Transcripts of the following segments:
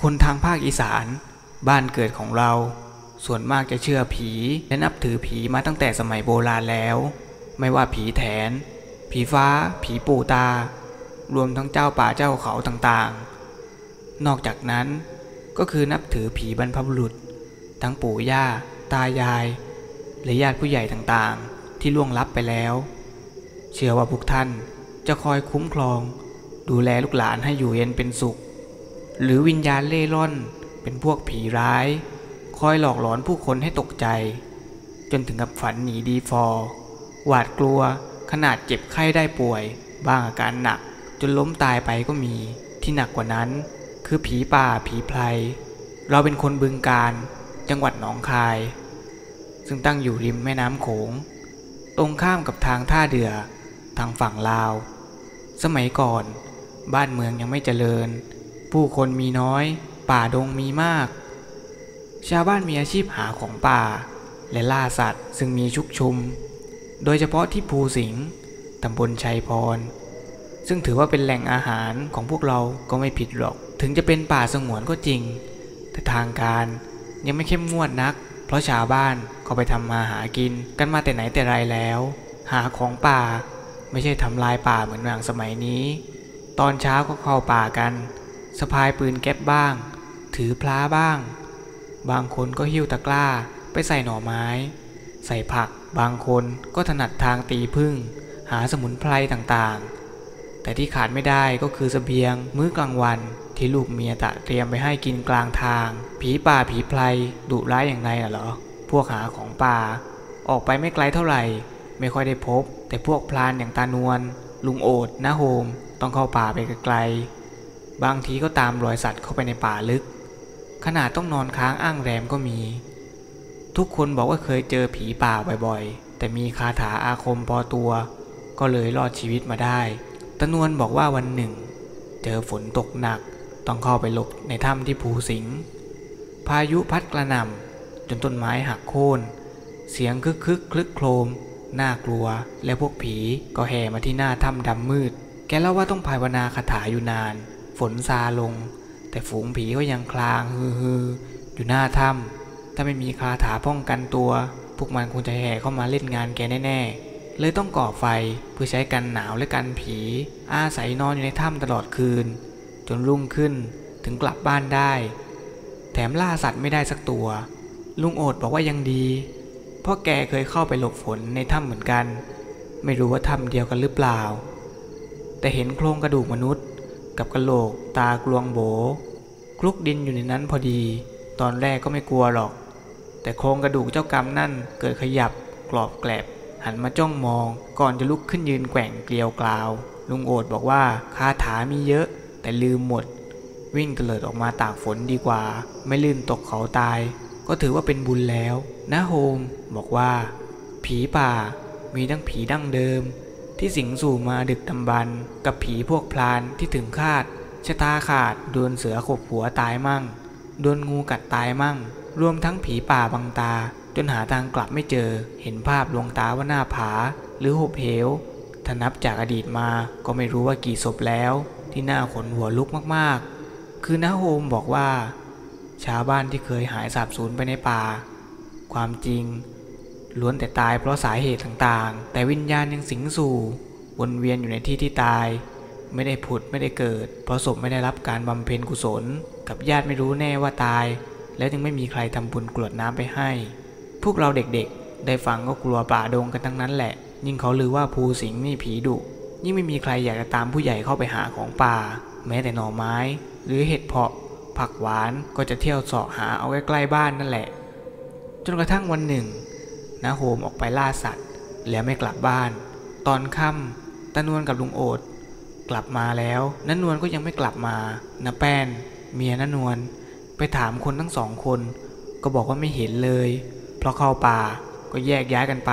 คนทางภาคอีสานบ้านเกิดของเรา ส่วนมากจะเชื่อผี และนับถือผีมาตั้งแต่สมัยโบราณแล้ว ไม่ว่าผีแถน ผีฟ้า ผีปู่ตา รวมทั้งเจ้าป่าเจ้าเขาต่างๆ นอกจากนั้นก็คือนับถือผีบรรพบุรุษ ทั้งปู่ย่า ตายาย และญาติผู้ใหญ่ต่างๆ ที่ล่วงลับไปแล้ว เชื่อว่าพวกท่านจะคอยคุ้มครอง ดูแลลูกหลานให้อยู่เย็นเป็นสุข หรือวิญญาณเล่ร่อนเป็นพวกผีร้าย คอยหลอกหลอนผู้คนให้ตกใจ จนถึงกับฝันหนีดีฟอร์หวาดกลัวขนาดเจ็บไข้ได้ป่วย บ้างอาการหนักจนล้มตายไปก็มีที่หนักกว่านั้น คือผีป่าผีไพรเราเป็นคนบึงการจังหวัดหนองคาย ซึ่งตั้งอยู่ริมแม่น้ำโขง ตรงข้ามกับทางท่าเดือทางฝั่งลาว สมัยก่อน บ้านเมืองยังไม่เจริญ ผู้คนมีน้อย ป่าดงมีมาก ชาวบ้านมีอาชีพหาของป่า และล่าสัตว์ซึ่งมีชุกชุม โดยเฉพาะที่ภูสิงห์ตำบลชัยพร ซึ่งถือว่าเป็นแหล่งอาหารของพวกเราก็ไม่ผิดหรอก ถึงจะเป็นป่าสงวนก็จริง แต่ทางการยังไม่เข้มงวดนัก เพราะชาวบ้านเขาไปทำมาหากินกันมาแต่ไหนแต่ไรแล้ว หาของป่า ไม่ใช่ทำลายป่าเหมือนอย่างสมัยนี้ ตอนเช้าก็เข้าป่ากัน สะพายปืนแก๊ปบ้าง ถือพล้าบ้าง บางคนก็หิ้วตะกร้าไปใส่หน่อไม้ ใส่ผัก บางคนก็ถนัดทางตีพึ่ง หาสมุนไพรต่างๆ แต่ที่ขาดไม่ได้ก็คือสเสบียง มื้อกลางวันที่ลูกเมียตะเตรียมไปให้กินกลางทาง ผีป่าผีไพรดุร้ายอย่างไรน่ะเหรอ พวกหาของป่า ออกไปไม่ไกลเท่าไหร่ ไม่ค่อยได้พบ แต่พวกพลานอย่างตานวลลุงโอดน้าโฮม ต้องเข้าป่าไปไกล บางทีก็ตามรอยสัตว์เข้าไปในป่าลึก ขนาดต้องนอนค้างอ้างแรมก็มี ทุกคนบอกว่าเคยเจอผีป่าบ่อยๆ แต่มีคาถาอาคมพอตัว ก็เลยรอดชีวิตมาได้ตะนวนบอกว่าวันหนึ่ง เจอฝนตกหนักต้องเข้าไปหลบในถ้ำที่ภูสิง พายุพัดกระหน่ำจนต้นไม้หักโค่น เสียงคึกคึกคลึกโครม น่ากลัว และพวกผีก็แห่มาที่หน้าถ้ำดำมืด แกเล่าว่าต้องภาวนาคาถาอยู่นาน ฝนซาลง แต่ฝูงผีก็ยังคลางฮือฮืออยู่หน้าถ้ำถ้าไม่มีคาถาป้องกันตัว พวกมันคงจะแห่เข้ามาเล่นงานแกแน่ๆ เลยต้องก่อไฟเพื่อใช้กันหนาวและกันผี อาศัยนอนอยู่ในถ้ำตลอดคืน จนรุ่งขึ้นถึงกลับบ้านได้ แถมล่าสัตว์ไม่ได้สักตัว ลุงโอดบอกว่ายังดี เพราะแกเคยเข้าไปหลบฝนในถ้ำเหมือนกัน ไม่รู้ว่าถ้ำเดียวกันหรือเปล่า แต่เห็นโครงกระดูกมนุษย์ กับกระโหลก ตากลวงโบคลุกดินอยู่ในนั้นพอดี ตอนแรกก็ไม่กลัวหรอก แต่โครงกระดูกเจ้ากรรมนั่นเกิดขยับกรอบแกลบ หันมาจ้องมอง ก่อนจะลุกขึ้นยืนแกว่งเกลียวกราว ลุงโอดบอกว่าคาถามีเยอะแต่ลืมหมด วิ่งเตลิดออกมาตากฝนดีกว่า ไม่ลื่นตกเขาตาย ก็ถือว่าเป็นบุญแล้วนะโฮมบอกว่า ผีป่ามีทั้งผีดั้งเดิม ที่สิงสู่มาดึกดำบรรกับผีพวกพลานที่ถึงคาดชะตาขาดโดนเสือขบหัวตายมั่งโดนงูกัดตายมั่ง รวมทั้งผีป่าบังตา จนหาทางกลับไม่เจอ เห็นภาพลวงตาว่าหน้าผา หรือหุบเหวถ้านับจากอดีตมาก็ไม่รู้ว่ากี่ศพแล้ว ที่หน้าขนหัวลุกมากๆ คือน้าโฮมบอกว่า ชาวบ้านที่เคยหายสาบสูญไปในป่า ความจริง ล้วนแต่ตายเพราะสาเหตุต่างๆ แต่วิญญาณยังสิงสู่ วนเวียนอยู่ในที่ที่ตาย ไม่ได้ผุดไม่ได้เกิด เพราะศพไม่ได้รับการบำเพ็ญกุศล กับญาติไม่รู้แน่ว่าตาย แล้วจึงไม่มีใครทำบุญกรวดน้ำไปให้ พวกเราเด็กๆ ได้ฟังก็กลัวป่าดงกันทั้งนั้นแหละ ยิ่งเขาลือว่าภูสิงห์นี่ผีดุ ยิ่งไม่มีใครอยากจะตามผู้ใหญ่เข้าไปหาของป่า แม้แต่หน่อไม้ หรือเห็ดเพาะ ผักหวานก็จะเที่ยวเสาะหาเอาใกล้ๆบ้านนั่นแหละ จนกระทั่งวันหนึ่ง น้าโฮมออกไปล่าสัตว์ แล้วไม่กลับบ้าน ตอนค่ำตานวลกับลุงโอด กลับมาแล้วน้านวลก็ยังไม่กลับมาน้าแป้น เมียน้านวลไปถามคนทั้งสองคน ก็บอกว่าไม่เห็นเลย เพราะเข้าป่าก็แยกย้ายกันไป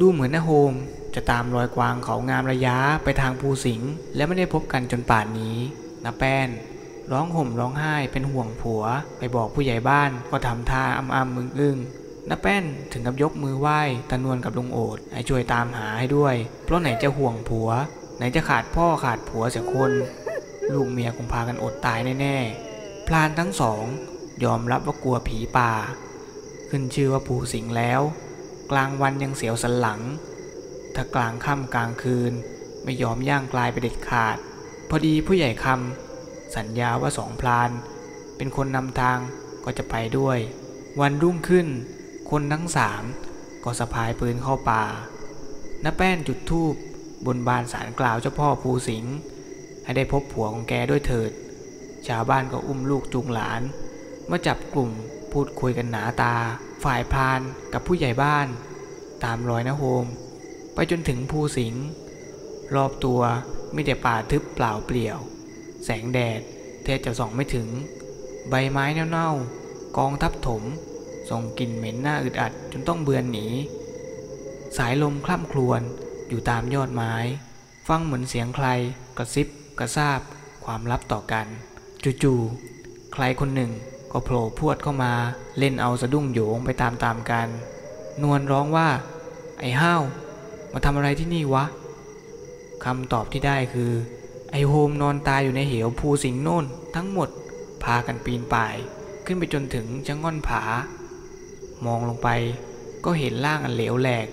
ดูเหมือนน้าโฮมจะตามรอยกวางเขางามระยะไปทางภูสิงห์และไม่ได้พบกันจนป่านนี้น้าแป้น ร้องห่มร้องไห้เป็นห่วงผัว ไปบอกผู้ใหญ่บ้านก็ทำท่าอ้ำอ้ำมึงอึ้ง น้าแป้นถึงกับยกมือไหว้ตานวลกับลุงโอดให้ช่วยตามหาให้ด้วย เพราะไหนจะห่วงผัว ไหนจะขาดพ่อขาดผัวเสียคน ลูกเมียคงพากันอดตายแน่ๆ พลานทั้งสอง ยอมรับว่ากลัวผีป่า ขึ้นชื่อว่าปู่สิงแล้ว กลางวันยังเสียวสันหลัง ถ้ากลางค่ำกลางคืน ไม่ยอมย่างกลายไปเด็ดขาด พอดีผู้ใหญ่คำสัญญาว่าสองพลาน เป็นคนนำทางก็จะไปด้วย วันรุ่งขึ้น คนทั้งสามก็สะพายปืนเข้าป่าน้าแป้นจุดธูปบนบานสารกล่าวเจ้าพ่อภูสิงห์ให้ได้พบผัวของแกด้วยเถิด ชาวบ้านก็อุ้มลูกจูงหลาน มาจับกลุ่มพูดคุยกันหนาตา ฝ่ายพานกับผู้ใหญ่บ้าน ตามรอยนะโฮม ไปจนถึงภูสิงห์รอบตัวมีแต่ป่าทึบเปล่าเปลี่ยว แสงแดดแทบจะส่องไม่ถึง ใบไม้เน่าๆกองทับถม ส่งกลิ่นเหม็นหน้าอึดอัดจนต้องเบือนหนี สายลมคล่ำครวญอยู่ตามยอดไม้ ฟังเหมือนเสียงใครกระซิบกระซาบ ความลับต่อกันจู่ๆใครคนหนึ่งก็โผล่พวดเข้ามาเล่นเอาสะดุ้งโยงไปตามๆกัน นวลร้องว่า ไอ้ห้าวมาทำอะไรที่นี่วะคำตอบที่ได้คือ ไอ้โฮมนอนตายอยู่ในเหวภูสิงโน่นทั้งหมด พากันปีนป่าย ขึ้นไปจนถึงจะง่อนผา มองลงไปก็เห็นร่างอันเหลวแหลก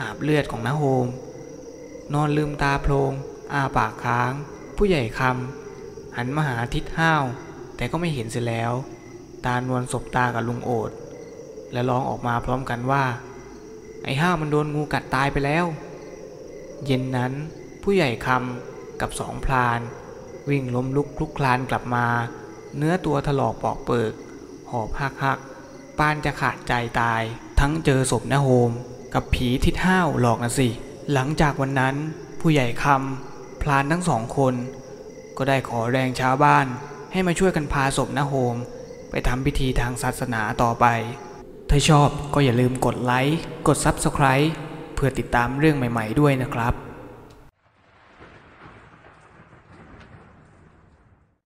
อาบเลือดของน้าโฮม นอนลืมตาโพลงอาปากค้าง ผู้ใหญ่คำหันมาหาทิศห้าว แต่ก็ไม่เห็นเสียแล้ว ตานวลสบตากับลุงโอด และร้องออกมาพร้อมกันว่า ไอ้ห้าวมันโดนงูกัดตายไปแล้ว เย็นนั้นผู้ใหญ่คำกับสองพลาน วิ่งล้มลุกคลุกคลานกลับมา เนื้อตัวถลอกปอกเปิก หอบหักหัก ปานจะขาดใจตาย ทั้งเจอศพนโฮม กับผีทิศห้าวหลอกนะสิ หลังจากวันนั้นผู้ใหญ่คำพลานทั้งสองคน ก็ได้ขอแรงชาวบ้านให้มาช่วยกันพาศพนโฮม ไปทำพิธีทางศาสนาต่อไป ถ้าชอบก็อย่าลืมกดไลค์ กด Subscribe เพื่อติดตามเรื่องใหม่ ๆ ด้วยนะครับ